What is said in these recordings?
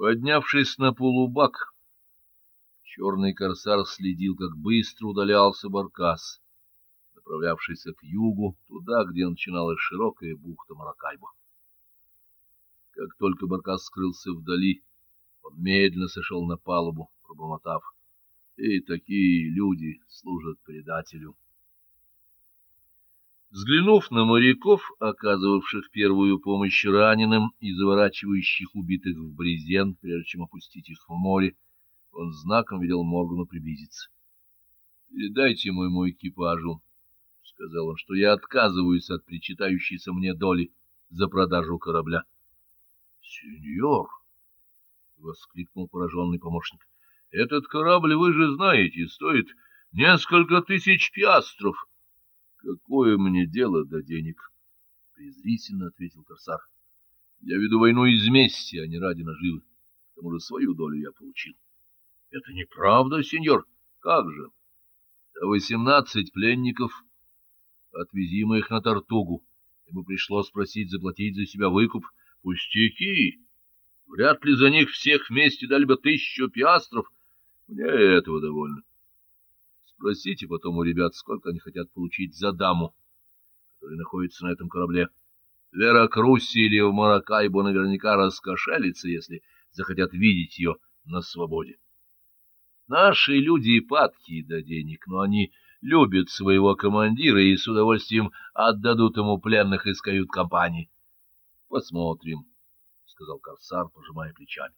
Поднявшись на полубак, черный корсар следил, как быстро удалялся баркас, направлявшийся к югу, туда, где начиналась широкая бухта Маракайба. Как только баркас скрылся вдали, он медленно сошел на палубу, пробормотав. И такие люди служат предателю. Взглянув на моряков, оказывавших первую помощь раненым и заворачивающих убитых в брезент, прежде чем опустить их в море, он знаком велел Моргану приблизиться. — Передайте моему экипажу, — сказал он, — что я отказываюсь от причитающейся мне доли за продажу корабля. — Сеньор! — воскликнул пораженный помощник. — Этот корабль, вы же знаете, стоит несколько тысяч пиастров. — Какое мне дело до денег? презрительно ответил корсар. Я веду войну из мести, а не ради наживы. К тому же свою долю я получил. Это неправда, сеньор. Как же? Восемнадцать пленников. Отвези мы их на Тартугу. Ему пришлось спросить заплатить за себя выкуп. Пустяки! Вряд ли за них всех вместе дали бы тысячу пиастров. Мне этого довольно. Спросите потом у ребят, сколько они хотят получить за даму, которая находится на этом корабле. Вера Крусси или в Маракайбо наверняка раскошелится, если захотят видеть ее на свободе. Наши люди и падки до денег, но они любят своего командира и с удовольствием отдадут ему пленных из кают-компании. — Посмотрим, — сказал корсар, пожимая плечами.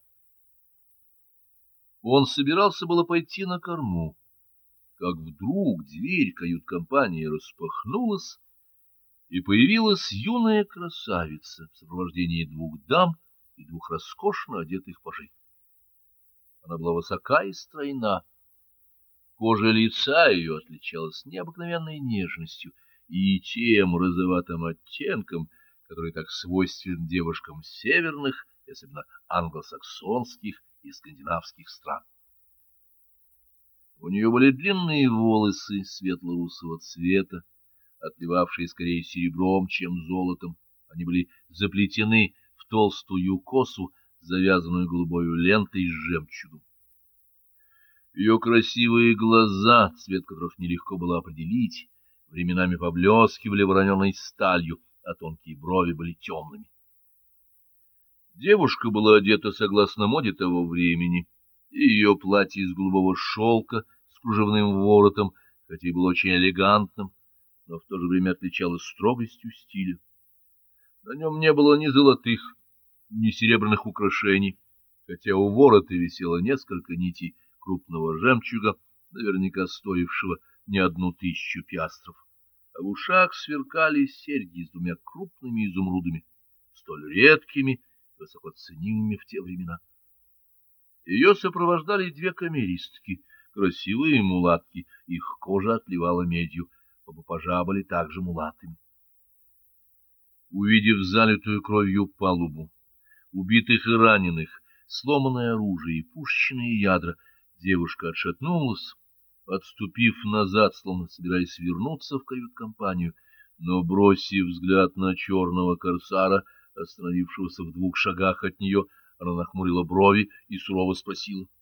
Он собирался было пойти на корму как вдруг дверь кают-компании распахнулась, и появилась юная красавица в сопровождении двух дам и двух роскошно одетых пажей. Она была высока и стройна. Кожа лица ее отличалась необыкновенной нежностью и тем розоватым оттенком, который так свойствен девушкам северных, особенно англосаксонских и скандинавских стран. У нее были длинные волосы светло-русого цвета, отливавшие скорее серебром, чем золотом. Они были заплетены в толстую косу, завязанную голубой лентой с жемчугом. Ее красивые глаза, цвет которых нелегко было определить, временами поблескивали вороненой сталью, а тонкие брови были темными. Девушка была одета согласно моде того времени, и ее платье из голубого шелка кружевным воротом, хотя и был очень элегантным, но в то же время отличалось строгостью стиля. На нем не было ни золотых, ни серебряных украшений, хотя у ворота висело несколько нитей крупного жемчуга, наверняка стоившего не одну тысячу пиастров, а в ушах сверкали серьги с двумя крупными изумрудами, столь редкими и высоко в те времена. Ее сопровождали две камеристки — красивые мулатки, их кожа отливала медью, оба пажа были также мулатами. Увидев залитую кровью палубу, убитых и раненых, сломанное оружие и пушечные ядра, девушка отшатнулась, отступив назад, словно собираясь вернуться в кают-компанию, но, бросив взгляд на черного корсара, остановившегося в двух шагах от нее, она нахмурила брови и сурово спросила ——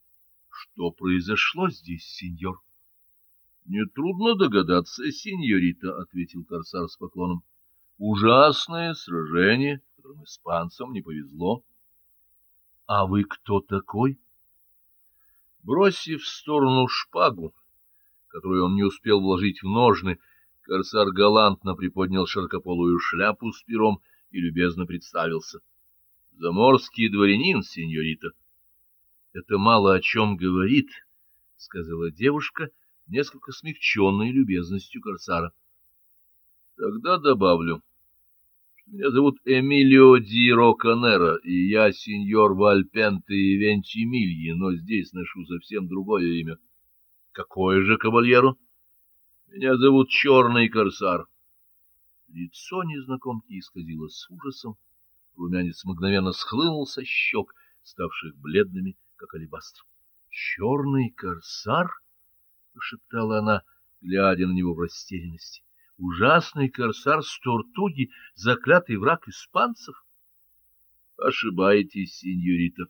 Что произошло здесь, сеньор? — Нетрудно догадаться, сеньорита, — ответил корсар с поклоном. — Ужасное сражение, которым испанцам не повезло. — А вы кто такой? Бросив в сторону шпагу, которую он не успел вложить в ножны, корсар галантно приподнял широкополую шляпу с пером и любезно представился. — Заморский дворянин, сеньорита. —— Это мало о чем говорит, — сказала девушка, несколько смягченной любезностью корсара. — Тогда добавлю, меня зовут Эмилио Ди Роканера, и я сеньор Вальпенте и Вентимильи, но здесь ношу совсем другое имя. — Какое же, кавальеру? — Меня зовут Черный Корсар. Лицо незнакомки исказилось с ужасом, румянец мгновенно схлынул со щек, ставших бледными как алебастр. — Черный корсар? — прошептала она, глядя на него в растерянности. — Ужасный корсар с Тортуги, заклятый враг испанцев? — Ошибаетесь, сеньорита.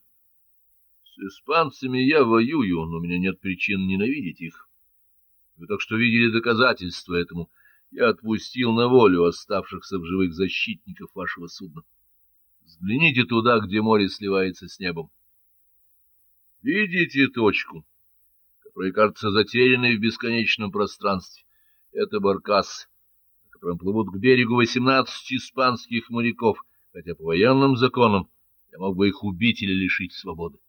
С испанцами я воюю, но у меня нет причин ненавидеть их. Вы так что видели доказательства этому. Я отпустил на волю оставшихся в живых защитников вашего судна. Взгляните туда, где море сливается с небом. Видите точку, которая кажется затерянной в бесконечном пространстве? Это баркас, на котором плывут к берегу восемнадцать испанских моряков, хотя по военным законам я мог бы их убить или лишить свободы.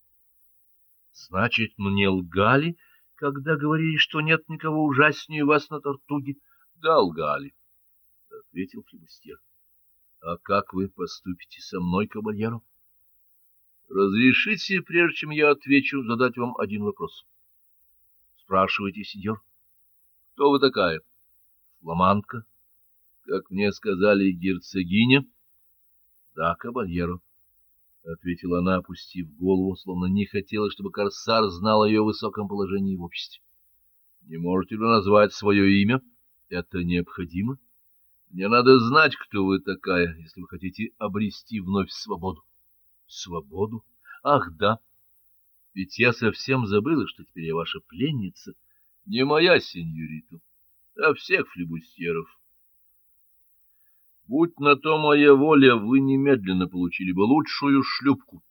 Значит, мне лгали, когда говорили, что нет никого ужаснее вас на Тортуге? Да, лгали, — ответил флебустьер. А как вы поступите со мной, кабальеро? Разрешите, прежде чем я отвечу, задать вам один вопрос. Спрашивайте, сеньор. Кто вы такая? Фламандка? Как мне сказали, герцогиня? Да, кабальеро, — ответила она, опустив голову, словно не хотела, чтобы корсар знал о ее высоком положении в обществе. Не можете ли назвать свое имя? Это необходимо. — мне надо знать, кто вы такая, если вы хотите обрести вновь свободу. Свободу? Ах, да. Ведь я совсем забыла, что теперь я ваша пленница. Не моя сеньорита, а всех флебустьеров. Будь на то моя воля, вы немедленно получили бы лучшую шлюпку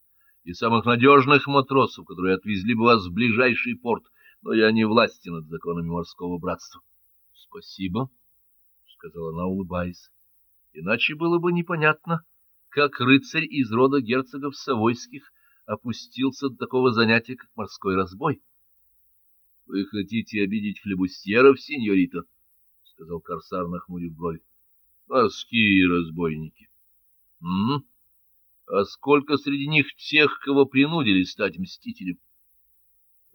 и самых надежных матросов, которые отвезли бы вас в ближайший порт, но я не власти над законами морского братства. Спасибо сказала она, улыбаясь. Иначе было бы непонятно, как рыцарь из рода герцогов Савойских опустился до такого занятия, как морской разбой. — Вы хотите обидеть флебустьеров, сеньорита? — сказал корсар, нахмурив брови. — Морские разбойники. — М? А сколько среди них тех, кого принудили стать мстителем?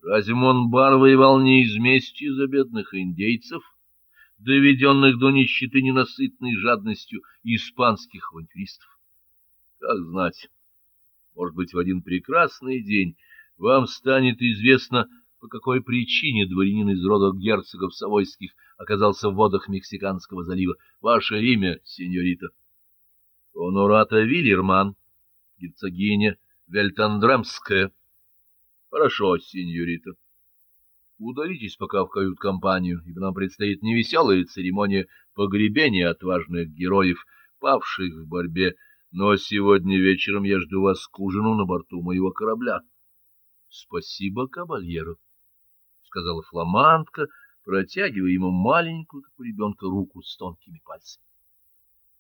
Разве Монбар воевал не из мести за бедных индейцев? — доведенных до нищеты ненасытной жадностью испанских авантюристов. Как знать, может быть, в один прекрасный день вам станет известно, по какой причине дворянин из рода герцогов Савойских оказался в водах Мексиканского залива. Ваше имя, сеньорита? Онората Вильерман, герцогиня Вельтандрамская. Хорошо, сеньорита. Удалитесь пока в кают-компанию, ибо нам предстоит невеселая церемония погребения отважных героев, павших в борьбе, но сегодня вечером я жду вас к ужину на борту моего корабля. — Спасибо, кабальеро, — сказала фламандка, протягивая ему маленькую, как у ребенка, руку с тонкими пальцами.